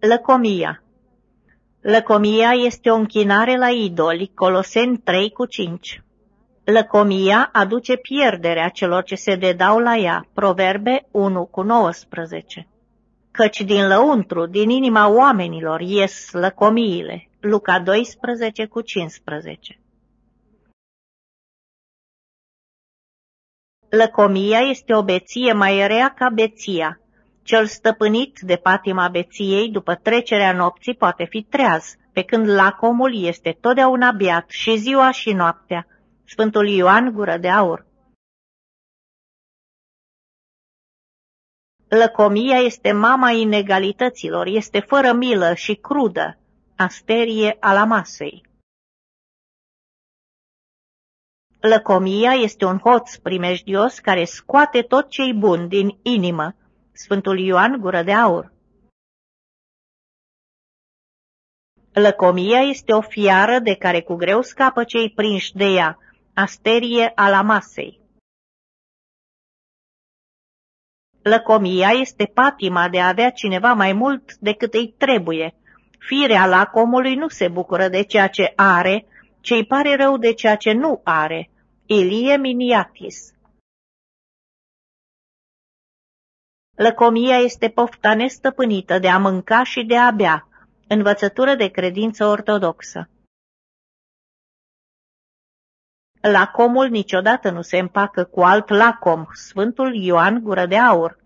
Lăcomia Lăcomia este o închinare la idoli, Coloseni 3 cu 5. Lăcomia aduce pierderea celor ce se dedau la ea, Proverbe 1 cu 19. Căci din lăuntru, din inima oamenilor, ies lăcomiile, Luca 12 cu 15. Lăcomia este o beție mai rea ca beția, cel stăpânit de patima beției după trecerea nopții poate fi treaz, pe când lacomul este totdeauna beat și ziua și noaptea. Sfântul Ioan Gură de Aur Lăcomia este mama inegalităților, este fără milă și crudă, asterie ala masei. Lăcomia este un hoț primejdios care scoate tot ce-i bun din inimă, Sfântul Ioan Gură de Aur Lăcomia este o fiară de care cu greu scapă cei prinși de ea, asterie ala masei. Lăcomia este patima de a avea cineva mai mult decât îi trebuie. Firea lacomului nu se bucură de ceea ce are, ci îi pare rău de ceea ce nu are. Ilie Miniatis Lăcomia este pofta nestăpânită de a mânca și de a bea, învățătură de credință ortodoxă. Lacomul niciodată nu se împacă cu alt lacom, Sfântul Ioan Gură de Aur.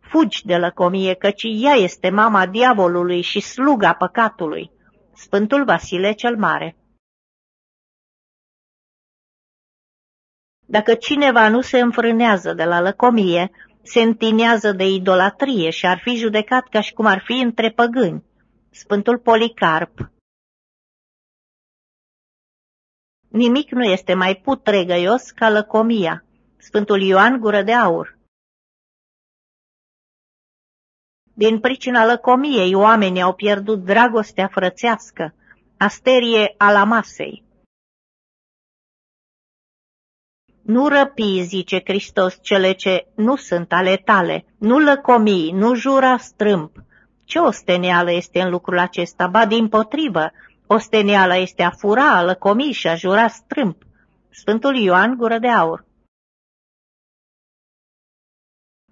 Fugi de lăcomie, căci ea este mama diavolului și sluga păcatului, Sfântul Vasile cel Mare. Dacă cineva nu se înfrânează de la lăcomie, se întinează de idolatrie și ar fi judecat ca și cum ar fi între păgâni. Sfântul Policarp Nimic nu este mai putregăios ca lăcomia. Sfântul Ioan Gură de Aur Din pricina lăcomiei, oamenii au pierdut dragostea frățească, asterie ala masei. Nu răpi, zice Hristos, cele ce nu sunt ale tale, nu lăcomi, nu jura strâmp. Ce osteneală este în lucrul acesta? Ba din potrivă, osteneala este a fura, a lăcomi și a jura strâmp. Sfântul Ioan Gură de Aur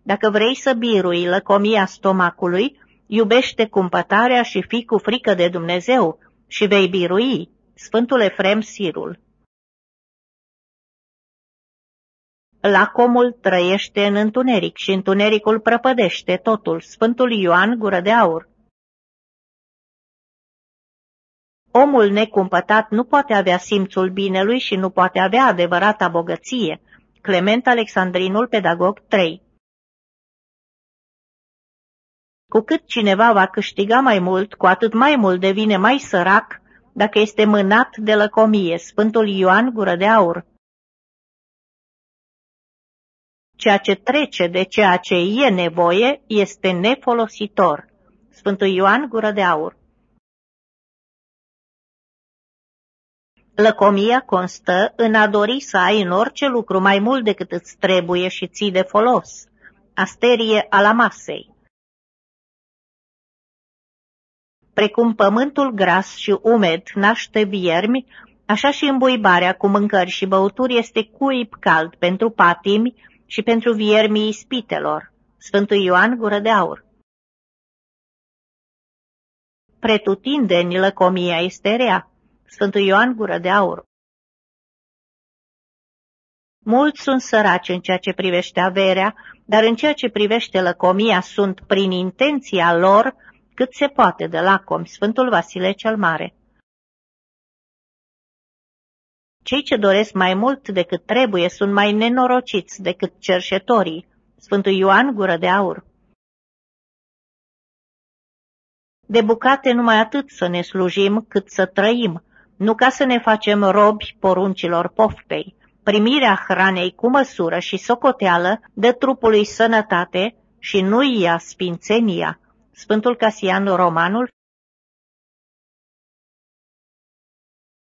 Dacă vrei să birui lăcomia stomacului, iubește cumpătarea și fii cu frică de Dumnezeu și vei birui. Sfântul Efrem Sirul Lacomul trăiește în întuneric și întunericul prăpădește totul. Sfântul Ioan Gură de Aur Omul necumpătat nu poate avea simțul binelui și nu poate avea adevărata bogăție. Clement Alexandrinul, pedagog 3 Cu cât cineva va câștiga mai mult, cu atât mai mult devine mai sărac dacă este mânat de lăcomie. Sfântul Ioan Gură de Aur Ceea ce trece de ceea ce e nevoie este nefolositor. Sfântul Ioan Gură de Aur Lăcomia constă în a dori să ai în orice lucru mai mult decât îți trebuie și ții de folos. Asterie ala masei. Precum pământul gras și umed naște viermi, așa și îmbuibarea cu mâncări și băuturi este cuib cald pentru patimi și pentru viermii ispitelor. Sfântul Ioan Gură de Aur Pretutindeni lăcomia este rea. Sfântul Ioan Gură de Aur Mulți sunt săraci în ceea ce privește averea, dar în ceea ce privește lăcomia sunt, prin intenția lor, cât se poate de lacomi. Sfântul Vasile cel Mare cei ce doresc mai mult decât trebuie sunt mai nenorociți decât cerșetorii. Sfântul Ioan Gură de Aur De bucate numai atât să ne slujim cât să trăim, nu ca să ne facem robi poruncilor poftei. Primirea hranei cu măsură și socoteală dă trupului sănătate și nu ia spințenia. Sfântul Casian Romanul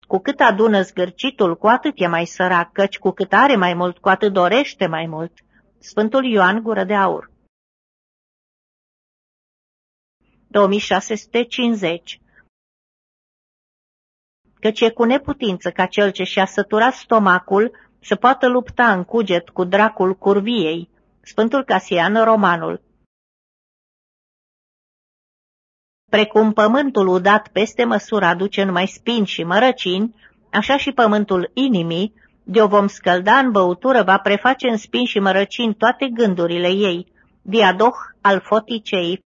Cu cât adună zgârcitul, cu atât e mai sărac, căci cu cât are mai mult, cu atât dorește mai mult. Sfântul Ioan Gură de Aur 2650 Căci e cu neputință ca cel ce și-a săturat stomacul să poată lupta în cuget cu dracul curviei, Sfântul Casian Romanul. Precum pământul udat peste măsură aduce numai spini și mărăcini, așa și pământul inimii, de o vom scălda în băutură, va preface în spini și mărăcini toate gândurile ei, diadoh al foticei.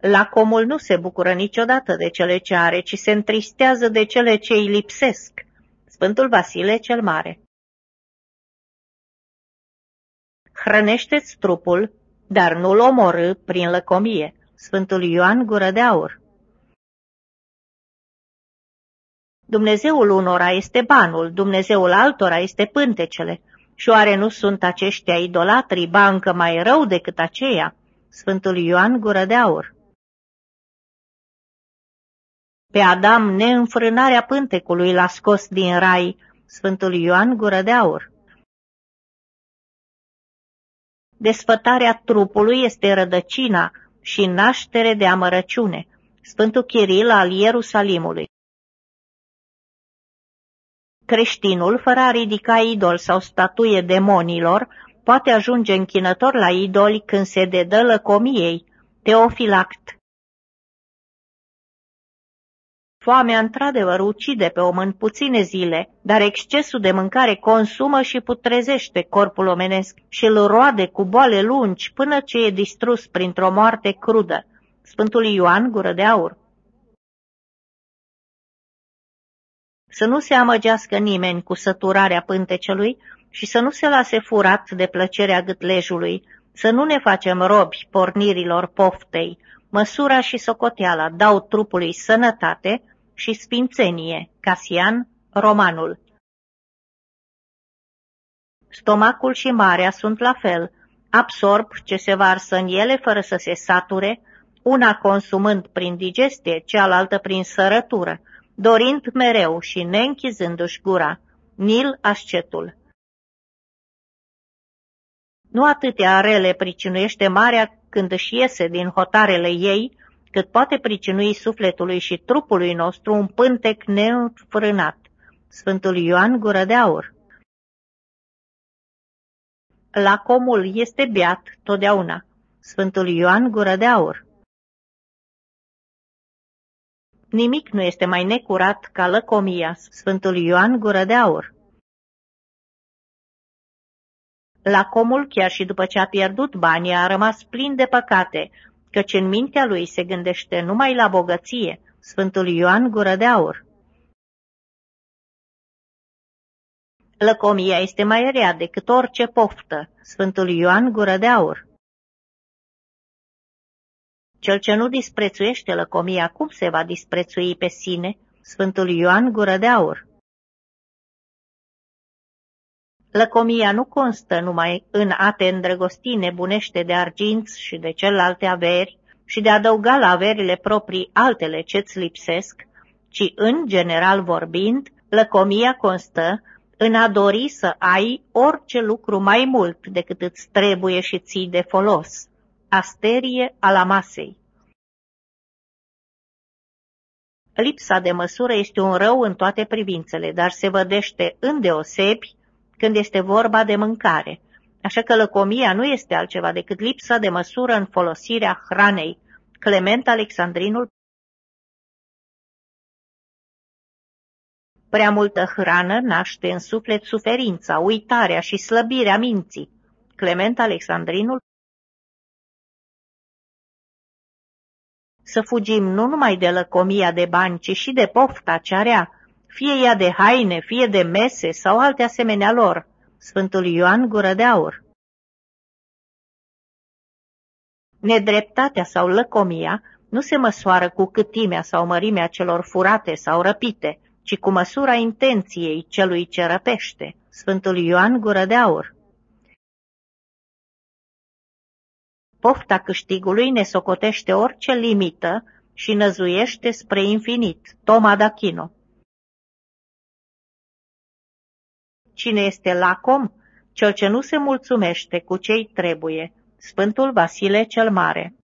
Lacomul nu se bucură niciodată de cele ce are, ci se întristează de cele ce îi lipsesc. Sfântul Vasile cel Mare Hrănește-ți trupul, dar nu-l omorâ prin lăcomie. Sfântul Ioan Gură de Aur Dumnezeul unora este banul, Dumnezeul altora este pântecele. Și șoare nu sunt aceștia idolatrii, ba încă mai rău decât aceia? Sfântul Ioan Gură de Aur Pe Adam neînfrânarea pântecului l-a scos din rai, Sfântul Ioan Gură de Aur Desfătarea trupului este rădăcina și naștere de amărăciune. Sfântul Chiril al Ierusalimului Creștinul, fără a ridica idol sau statuie demonilor, poate ajunge închinător la idoli când se dedă lăcomiei. Teofilact Foamea într-adevăr ucide pe om în puține zile, dar excesul de mâncare consumă și putrezește corpul omenesc și îl roade cu boale lungi până ce e distrus printr-o moarte crudă. Sfântul Ioan Gură de Aur Să nu se amăgească nimeni cu săturarea pântecelui și să nu se lase furat de plăcerea gâtlejului, să nu ne facem robi pornirilor poftei, măsura și socoteala dau trupului sănătate, și sfințenie, Casian, romanul. Stomacul și marea sunt la fel, absorb ce se varsă în ele fără să se sature, una consumând prin digestie, cealaltă prin sărătură, dorind mereu și neînchizându-și gura. Nil ascetul Nu atâtea rele pricinuiește marea când își iese din hotarele ei, cât poate pricinui sufletului și trupului nostru un pântec neînfrânat. Sfântul Ioan Gură de Aur Lacomul este beat totdeauna. Sfântul Ioan Gură de Aur Nimic nu este mai necurat ca lăcomia. Sfântul Ioan Gură de Aur Lacomul, chiar și după ce a pierdut banii, a rămas plin de păcate, căci în mintea lui se gândește numai la bogăție, Sfântul Ioan Gură de Aur. Lăcomia este mai rea decât orice poftă, Sfântul Ioan Gură de Aur. Cel ce nu disprețuiește lăcomia, cum se va disprețui pe sine? Sfântul Ioan Gură de Aur. Lăcomia nu constă numai în a te îndrăgosti nebunește de arginți și de celelalte averi și de a adăuga la averile proprii altele ce-ți lipsesc, ci, în general vorbind, lăcomia constă în a dori să ai orice lucru mai mult decât îți trebuie și ții de folos. Asterie la masei Lipsa de măsură este un rău în toate privințele, dar se vădește îndeosebi când este vorba de mâncare, așa că lăcomia nu este altceva decât lipsa de măsură în folosirea hranei. Clement Alexandrinul Prea multă hrană naște în suflet suferința, uitarea și slăbirea minții. Clement Alexandrinul Să fugim nu numai de lăcomia de bani, ci și de pofta ce area, fie ea de haine, fie de mese sau alte asemenea lor. Sfântul Ioan Gură de Aur Nedreptatea sau lăcomia nu se măsoară cu câtimea sau mărimea celor furate sau răpite, ci cu măsura intenției celui ce răpește. Sfântul Ioan Gură de Aur Pofta câștigului ne socotește orice limită și năzuiește spre infinit. Toma d'Achino Cine este lacom? Cel ce nu se mulțumește cu cei trebuie. Sfântul Vasile cel Mare